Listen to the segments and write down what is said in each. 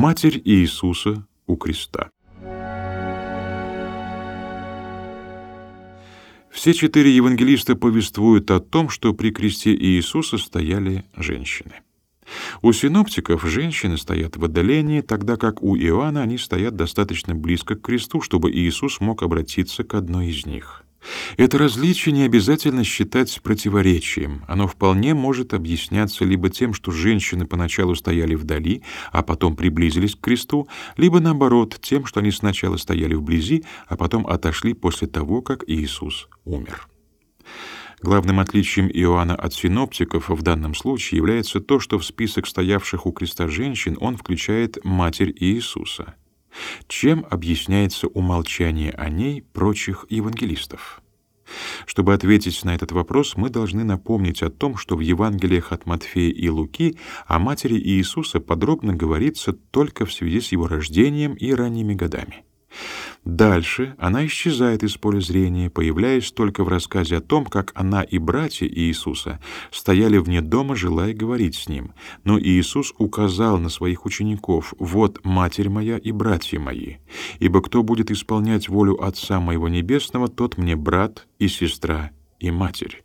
Матерь Иисуса у креста. Все четыре евангелиста повествуют о том, что при кресте Иисуса стояли женщины. У синоптиков женщины стоят в отдалении, тогда как у Иоанна они стоят достаточно близко к кресту, чтобы Иисус мог обратиться к одной из них. Это различие не обязательно считать противоречием. Оно вполне может объясняться либо тем, что женщины поначалу стояли вдали, а потом приблизились к кресту, либо наоборот, тем, что они сначала стояли вблизи, а потом отошли после того, как Иисус умер. Главным отличием Иоанна от синоптиков в данном случае является то, что в список стоявших у креста женщин он включает матерь Иисуса — чем объясняется умолчание о ней прочих евангелистов? Чтобы ответить на этот вопрос, мы должны напомнить о том, что в Евангелиях от Матфея и Луки о матери Иисуса подробно говорится только в связи с его рождением и ранними годами. Дальше она исчезает из поля зрения, появляясь только в рассказе о том, как она и братья Иисуса стояли вне дома, желая говорить с ним. Но Иисус указал на своих учеников: "Вот матерь моя и братья мои. Ибо кто будет исполнять волю Отца моего небесного, тот мне брат и сестра и матерь".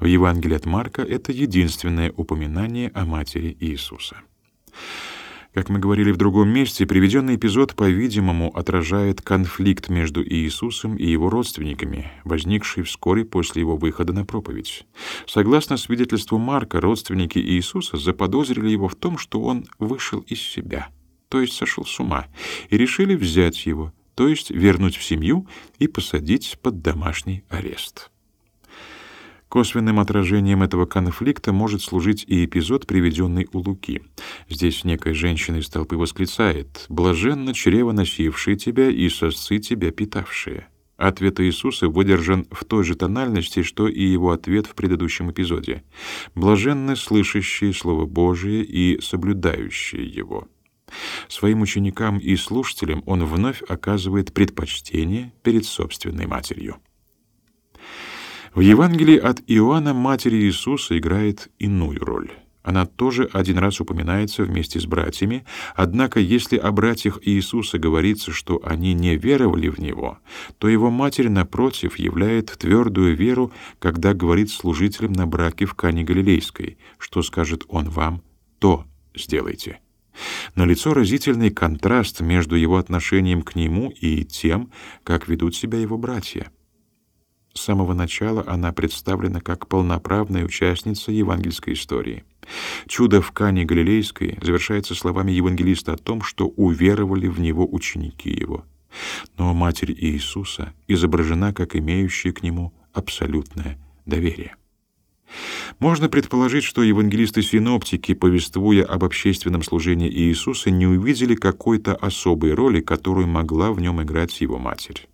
В Евангелии от Марка это единственное упоминание о матери Иисуса. Как мы говорили в другом месте, приведенный эпизод, по-видимому, отражает конфликт между Иисусом и его родственниками, возникший вскоре после его выхода на проповедь. Согласно свидетельству Марка, родственники Иисуса заподозрили его в том, что он вышел из себя, то есть сошел с ума, и решили взять его, то есть вернуть в семью и посадить под домашний арест. Косвенным отражением этого конфликта может служить и эпизод, приведенный у Луки. Здесь некая женщина из толпы восклицает «Блаженно чрево носившее тебя и сосцы тебя питавшие». Ответ Иисуса выдержан в той же тональности, что и его ответ в предыдущем эпизоде. «Блаженны слышащие Слово Божие и соблюдающие его». Своим ученикам и слушателям он вновь оказывает предпочтение перед собственной матерью. В Евангелии от Иоанна Матерь Иисуса играет иную роль. Она тоже один раз упоминается вместе с братьями, однако если о братьях Иисуса говорится, что они не веровали в Него, то Его Матерь, напротив, являет твердую веру, когда говорит служителям на браке в Кане Галилейской, что скажет Он вам, то сделайте. На лицо разительный контраст между его отношением к нему и тем, как ведут себя его братья. С самого начала она представлена как полноправная участница евангельской истории. Чудо в Кане Галилейской завершается словами евангелиста о том, что уверовали в него ученики его. Но Матерь Иисуса изображена как имеющая к нему абсолютное доверие. Можно предположить, что евангелисты-синоптики, повествуя об общественном служении Иисуса, не увидели какой-то особой роли, которую могла в нем играть его матерь.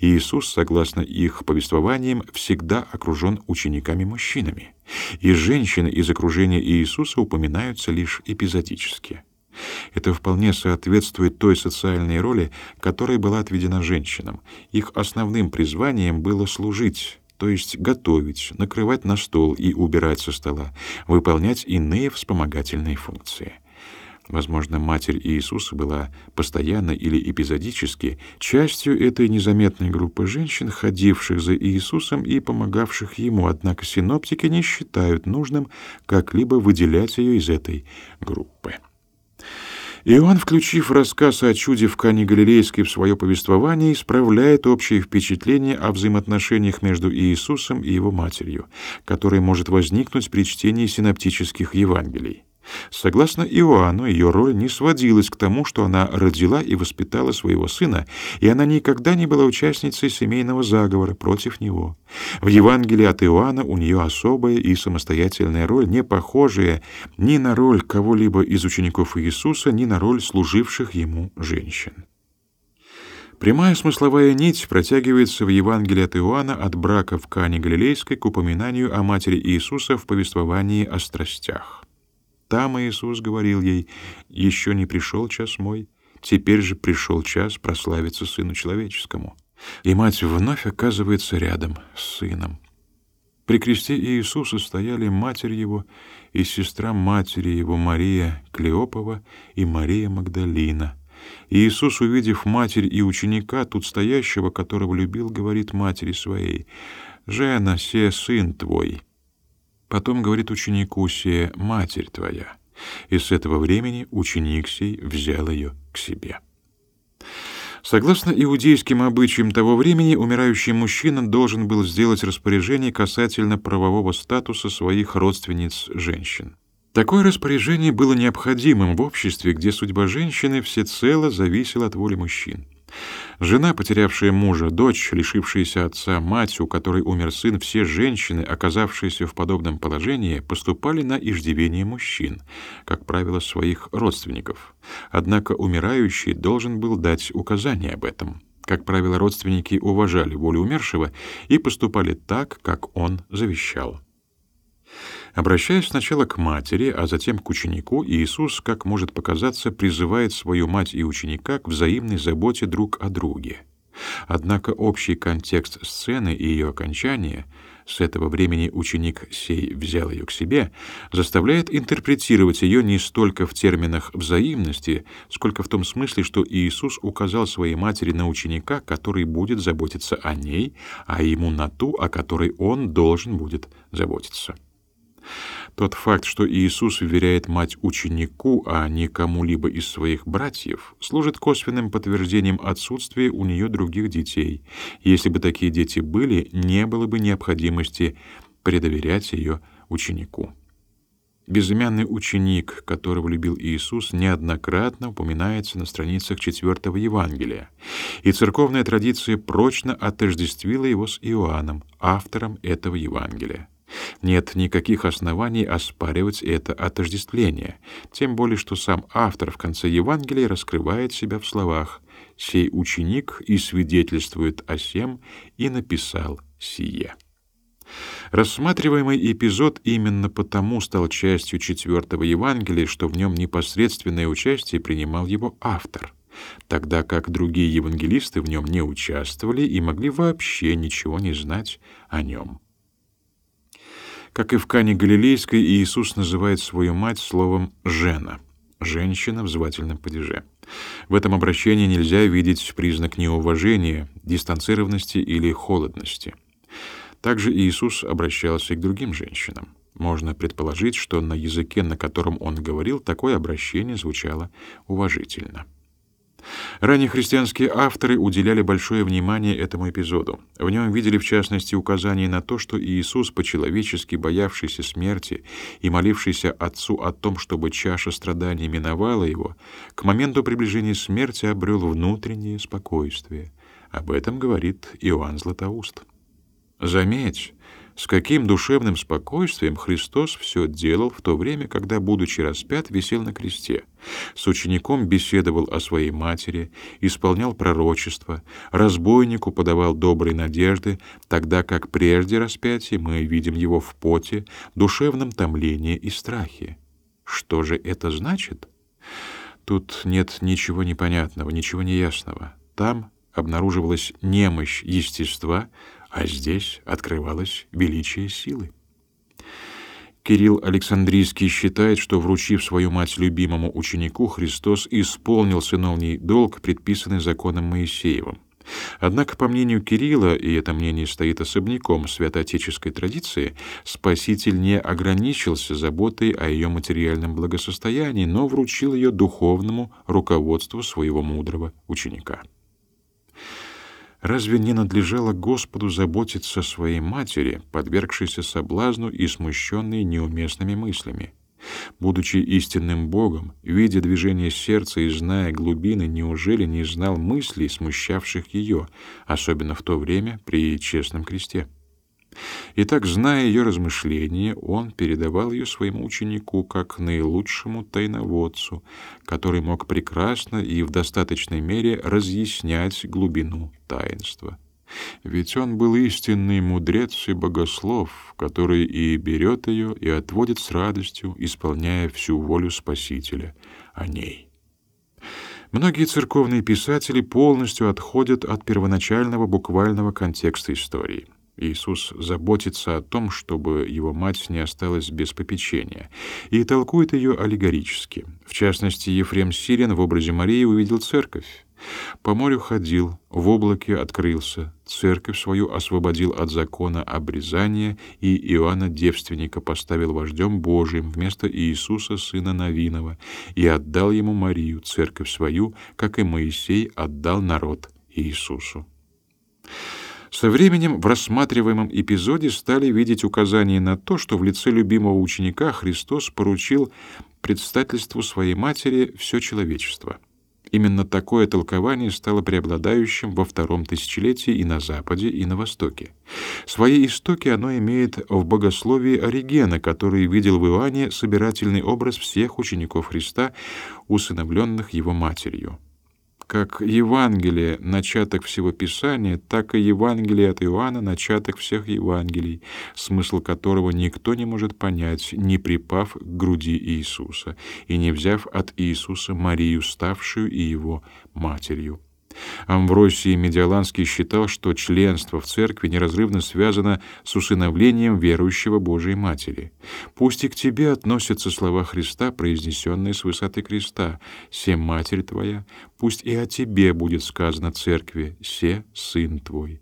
Иисус, согласно их повествованиям, всегда окружен учениками-мужчинами, и женщины из окружения Иисуса упоминаются лишь эпизодически. Это вполне соответствует той социальной роли, которая была отведена женщинам. Их основным призванием было служить, то есть готовить, накрывать на стол и убирать со стола, выполнять иные вспомогательные функции. Возможно, Матерь Иисуса была постоянно или эпизодически частью этой незаметной группы женщин, ходивших за Иисусом и помогавших ему, однако синоптики не считают нужным как-либо выделять ее из этой группы. Иоанн, включив рассказ о чуде в Кане Галилейской в свое повествование, исправляет общее впечатление о взаимоотношениях между Иисусом и его матерью, которое может возникнуть при чтении синоптических Евангелий. Согласно Иоанну, ее роль не сводилась к тому, что она родила и воспитала своего сына, и она никогда не была участницей семейного заговора против него. В Евангелии от Иоанна у нее особая и самостоятельная роль, не похожая ни на роль кого-либо из учеников Иисуса, ни на роль служивших ему женщин. Прямая смысловая нить протягивается в Евангелии от Иоанна от брака в Кане Галилейской к упоминанию о матери Иисуса в повествовании о страстях. Там Иисус говорил ей, «Еще не пришел час мой, теперь же пришел час прославиться Сыну Человеческому». И мать вновь оказывается рядом с Сыном. При кресте Иисуса стояли матерь его и сестра матери его Мария Клеопова и Мария Магдалина. И Иисус, увидев матерь и ученика, тут стоящего, которого любил, говорит матери своей, «Жена, се сын твой». Потом говорит ученику се «Матерь твоя». И с этого времени ученик сей взял ее к себе. Согласно иудейским обычаям того времени, умирающий мужчина должен был сделать распоряжение касательно правового статуса своих родственниц-женщин. Такое распоряжение было необходимым в обществе, где судьба женщины всецело зависела от воли мужчин. Жена, потерявшая мужа, дочь, лишившаяся отца, мать, у которой умер сын, все женщины, оказавшиеся в подобном положении, поступали на иждивение мужчин, как правило, своих родственников. Однако умирающий должен был дать указание об этом. Как правило, родственники уважали волю умершего и поступали так, как он завещал. Обращаясь сначала к матери, а затем к ученику, Иисус, как может показаться, призывает свою мать и ученика к взаимной заботе друг о друге. Однако общий контекст сцены и ее окончания с этого времени ученик сей взял ее к себе, заставляет интерпретировать ее не столько в терминах взаимности, сколько в том смысле, что Иисус указал своей матери на ученика, который будет заботиться о ней, а ему на ту, о которой он должен будет заботиться. Тот факт, что Иисус уверяет мать ученику, а не кому-либо из своих братьев, служит косвенным подтверждением отсутствия у нее других детей. Если бы такие дети были, не было бы необходимости предоверять ее ученику. Безымянный ученик, которого любил Иисус, неоднократно упоминается на страницах четвертого Евангелия, и церковная традиция прочно отождествила его с Иоанном, автором этого Евангелия. Нет никаких оснований оспаривать это отождествление, тем более что сам автор в конце Евангелия раскрывает себя в словах «Сей ученик и свидетельствует о сем и написал сие». Рассматриваемый эпизод именно потому стал частью четвертого Евангелия, что в нем непосредственное участие принимал его автор, тогда как другие евангелисты в нем не участвовали и могли вообще ничего не знать о нем. Как и в Кане Галилейской, Иисус называет свою мать словом «жена» — «женщина» в звательном падеже. В этом обращении нельзя видеть признак неуважения, дистанцированности или холодности. Также Иисус обращался и к другим женщинам. Можно предположить, что на языке, на котором он говорил, такое обращение звучало уважительно. Ранние христианские авторы уделяли большое внимание этому эпизоду. В нем видели, в частности, указание на то, что Иисус, по-человечески боявшийся смерти и молившийся Отцу о том, чтобы чаша страданий миновала его, к моменту приближения смерти обрел внутреннее спокойствие. Об этом говорит Иоанн Златоуст. Заметь, с каким душевным спокойствием Христос все делал в то время, когда, будучи распят, висел на кресте. С учеником беседовал о своей матери, исполнял пророчества, разбойнику подавал добрые надежды, тогда как прежде распятия мы видим его в поте, душевном томлении и страхе. Что же это значит? Тут нет ничего непонятного, ничего неясного. Там обнаруживалась немощь естества, а здесь открывалось величие силы. Кирилл Александрийский считает, что, вручив свою мать любимому ученику, Христос исполнил сыновний долг, предписанный законом Моисеевым. Однако, по мнению Кирилла, и это мнение стоит особняком святоотеческой традиции, Спаситель не ограничился заботой о ее материальном благосостоянии, но вручил ее духовному руководству своего мудрого ученика. Разве не надлежало Господу заботиться о своей матери, подвергшейся соблазну и смущенной неуместными мыслями? Будучи истинным Богом, видя движение сердца и зная глубины, неужели не знал мыслей, смущавших ее, особенно в то время при честном кресте? Итак, зная ее размышления, он передавал ее своему ученику как наилучшему тайноводцу, который мог прекрасно и в достаточной мере разъяснять глубину таинства. Ведь он был истинный мудрец и богослов, который и берет ее, и отводит с радостью, исполняя всю волю Спасителя о ней. Многие церковные писатели полностью отходят от первоначального буквального контекста истории — Иисус заботится о том, чтобы его мать не осталась без попечения, и толкует ее аллегорически. В частности, Ефрем Сирин в образе Марии увидел церковь. По морю ходил, в облаке открылся, церковь свою освободил от закона обрезания и Иоанна девственника поставил вождем Божиим вместо Иисуса сына Навинова и отдал ему Марию, церковь свою, как и Моисей отдал народ Иисусу. Со временем в рассматриваемом эпизоде стали видеть указания на то, что в лице любимого ученика Христос поручил предстательству своей матери все человечество. Именно такое толкование стало преобладающим во втором тысячелетии и на Западе, и на Востоке. Свои истоки оно имеет в богословии Оригена, который видел в Иоанне собирательный образ всех учеников Христа, усыновленных его матерью. Как Евангелие — начаток всего Писания, так и Евангелие от Иоанна — начаток всех Евангелий, смысл которого никто не может понять, не припав к груди Иисуса и не взяв от Иисуса Марию, ставшую и его матерью. Амвросий Медиаланский считал, что членство в церкви неразрывно связано с усыновлением верующего Божией Матери. Пусть и к тебе относятся слова Христа, произнесенные с высоты креста: "Се матерь твоя", пусть и о тебе будет сказано церкви: "Се сын твой".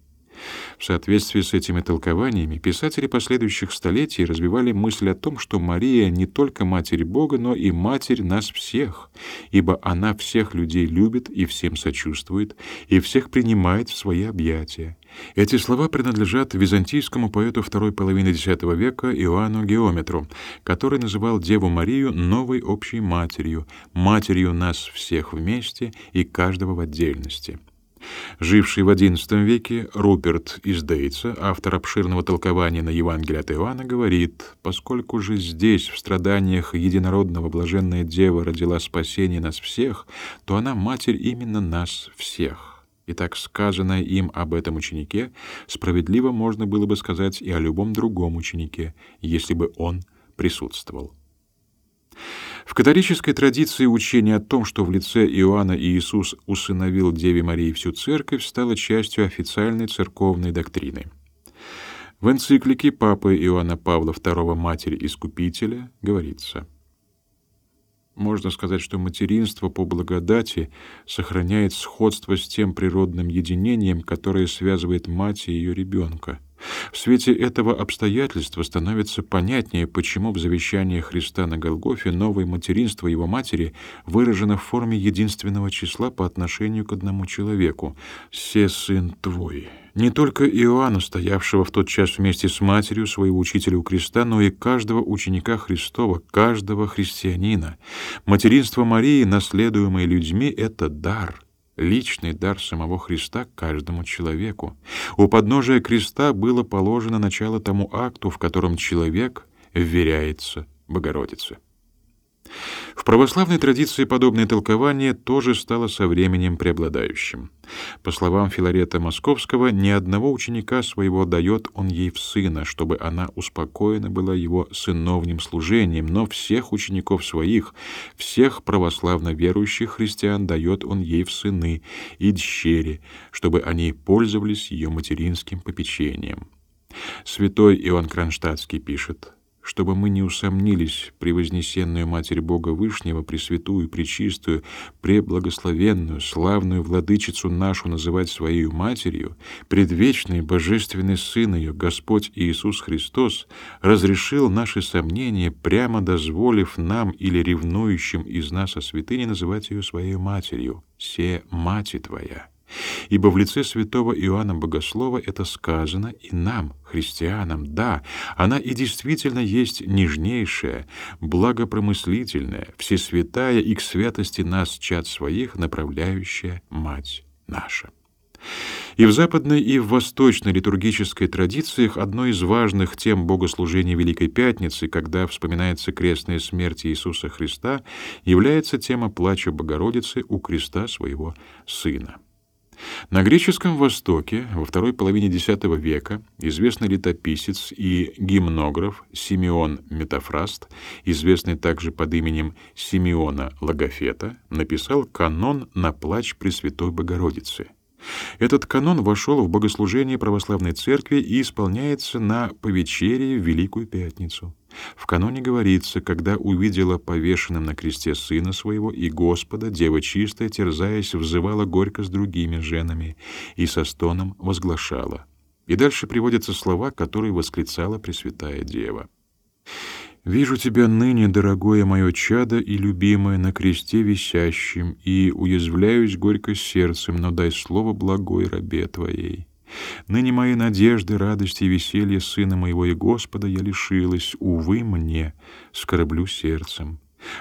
В соответствии с этими толкованиями писатели последующих столетий развивали мысль о том, что Мария не только Матерь Бога, но и Матерь нас всех, ибо она всех людей любит и всем сочувствует, и всех принимает в свои объятия. Эти слова принадлежат византийскому поэту второй половины X века Иоанну Геометру, который называл Деву Марию новой общей матерью, матерью нас всех вместе и каждого в отдельности. Живший в XI веке Руперт из Дейца, автор обширного толкования на Евангелие от Иоанна, говорит, поскольку же здесь, в страданиях единородного блаженная Дева родила спасение нас всех, то она матерь именно нас всех. И так сказанное им об этом ученике справедливо можно было бы сказать и о любом другом ученике, если бы он присутствовал. В католической традиции учение о том, что в лице Иоанна Иисус усыновил Деве Марии всю церковь, стало частью официальной церковной доктрины. В энциклике Папы Иоанна Павла II «Матери Искупителя» говорится можно сказать, что материнство по благодати сохраняет сходство с тем природным единением, которое связывает мать и ее ребенка. В свете этого обстоятельства становится понятнее, почему в завещании Христа на Голгофе новое материнство его матери выражено в форме единственного числа по отношению к одному человеку «Се сын твой». Не только Иоанна, стоявшего в тот час вместе с матерью своего учителя у креста, но и каждого ученика Христова, каждого христианина. Материнство Марии, наследуемое людьми, — это дар — личный дар самого Христа каждому человеку. У подножия креста было положено начало тому акту, в котором человек вверяется Богородице. Православной традиции подобное толкование тоже стало со временем преобладающим. По словам Филарета Московского, ни одного ученика своего дает он ей в сына, чтобы она успокоена была его сыновним служением, но всех учеников своих, всех православно верующих христиан дает он ей в сыны и дщери, чтобы они пользовались ее материнским попечением. Святой Иоанн Кронштадтский пишет: чтобы мы не усомнились при вознесенную Матерь Бога Вышнего, Пресвятую, Пречистую, Преблагословенную, славную Владычицу нашу называть Своей Матерью, предвечный Божественный Сын ее, Господь Иисус Христос, разрешил наши сомнения, прямо дозволив нам или ревнующим из нас о святыне называть ее Своей Матерью, «Се Мати Твоя». Ибо в лице святого Иоанна Богослова это сказано и нам, христианам, да, она и действительно есть нежнейшая, благопромыслительная, всесвятая и к святости нас, чад своих, направляющая Мать наша. И в западной, и в восточной литургической традициях одной из важных тем богослужения Великой Пятницы, когда вспоминается крестная смерть Иисуса Христа, является тема плача Богородицы у креста своего Сына. На греческом Востоке во второй половине X века известный летописец и гимнограф Симеон Метафраст, известный также под именем Симеона Логофета, написал канон на плач Пресвятой Богородицы. Этот канон вошел в богослужение православной церкви и исполняется на повечерии в Великую Пятницу. В каноне говорится, когда увидела повешенным на кресте сына своего и Господа, дева чистая, терзаясь, взывала горько с другими женами и со стоном возглашала. И дальше приводятся слова, которые восклицала Пресвятая Дева. Вижу тебя ныне, дорогое мое чадо и любимое, на кресте висящим, и уязвляюсь горько сердцем, но дай слово благой рабе твоей. Ныне мои надежды, радости и веселье сына моего и Господа я лишилась, увы мне, скорблю сердцем.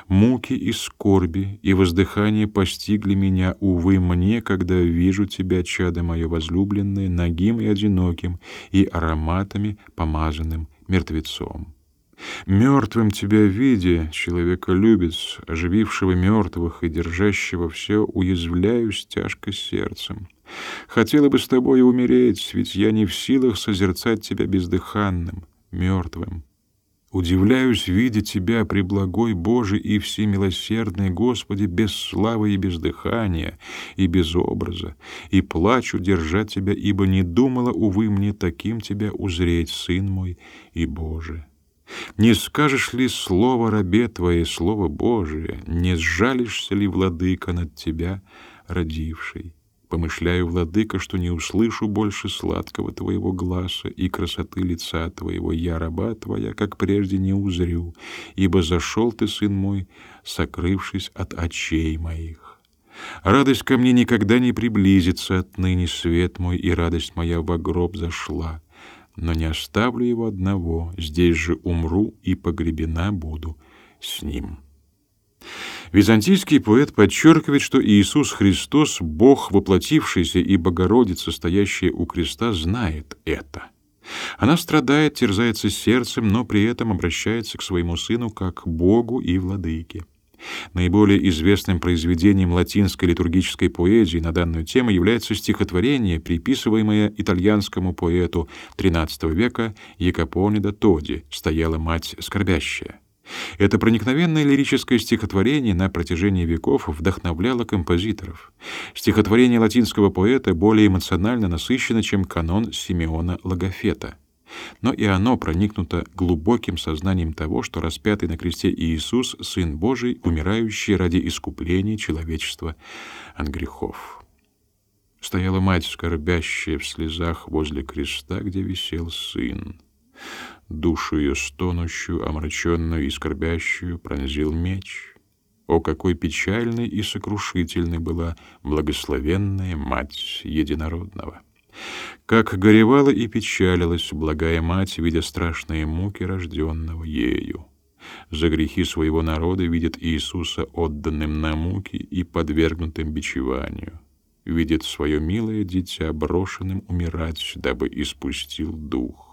Муки и скорби и воздыхание постигли меня, увы мне, когда вижу тебя, чадо мое возлюбленное, нагим и одиноким, и ароматами помазанным мертвецом. Мертвым тебя видя, человеколюбец, оживившего мертвых и держащего все, уязвляюсь тяжко сердцем. Хотела бы с тобой умереть, ведь я не в силах созерцать тебя бездыханным, мертвым. Удивляюсь, видя тебя, преблагой Божий и всемилосердный Господи, без славы и без дыхания, и без образа, и плачу держать тебя, ибо не думала, увы, мне таким тебя узреть, Сын мой и Боже. Не скажешь ли слово рабе твое, слово Божие, не сжалишься ли, владыка, над тебя, родивший? Помышляю, владыка, что не услышу больше сладкого твоего гласа и красоты лица твоего, я, раба твоя, как прежде не узрю, ибо зашел ты, сын мой, сокрывшись от очей моих. Радость ко мне никогда не приблизится отныне, свет мой, и радость моя во гроб зашла но не оставлю его одного, здесь же умру и погребена буду с ним. Византийский поэт подчеркивает, что Иисус Христос, Бог воплотившийся и Богородица, стоящая у креста, знает это. Она страдает, терзается сердцем, но при этом обращается к своему сыну как Богу и владыке. Наиболее известным произведением латинской литургической поэзии на данную тему является стихотворение, приписываемое итальянскому поэту XIII века Якопоне да Тоди «Стояла мать скорбящая». Это проникновенное лирическое стихотворение на протяжении веков вдохновляло композиторов. Стихотворение латинского поэта более эмоционально насыщено, чем канон Симеона Логофета но и оно проникнуто глубоким сознанием того, что распятый на кресте Иисус — Сын Божий, умирающий ради искупления человечества от грехов. Стояла мать, скорбящая в слезах возле креста, где висел сын. Душу ее стонущую, омраченную и скорбящую пронзил меч. О, какой печальной и сокрушительной была благословенная мать единородного! Как горевала и печалилась благая мать, видя страшные муки рожденного ею. За грехи своего народа видит Иисуса отданным на муки и подвергнутым бичеванию. Видит свое милое дитя брошенным умирать, дабы испустил дух.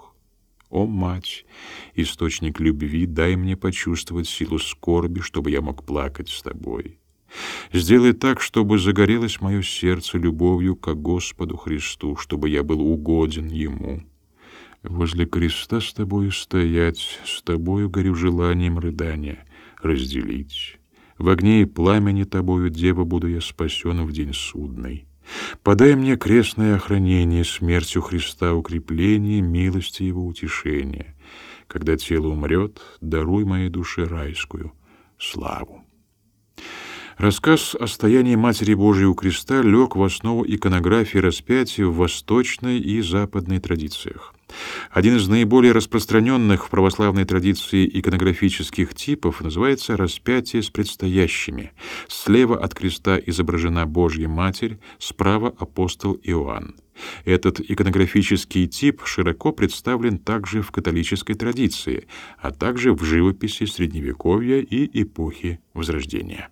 О, мать, источник любви, дай мне почувствовать силу скорби, чтобы я мог плакать с тобой. Сделай так, чтобы загорелось мое сердце любовью к Господу Христу, чтобы я был угоден Ему. Возле креста с тобою стоять, с тобою горю желанием рыдания, разделить. В огне и пламени тобою, дева, буду я спасен в день судный. Подай мне крестное охранение, смертью Христа укрепление, милости Его утешение. Когда тело умрет, даруй моей душе райскую славу. Рассказ о стоянии Матери Божией у креста лег в основу иконографии распятия в восточной и западной традициях. Один из наиболее распространенных в православной традиции иконографических типов называется распятие с предстоящими. Слева от креста изображена Божья Матерь, справа апостол Иоанн. Этот иконографический тип широко представлен также в католической традиции, а также в живописи Средневековья и эпохи Возрождения.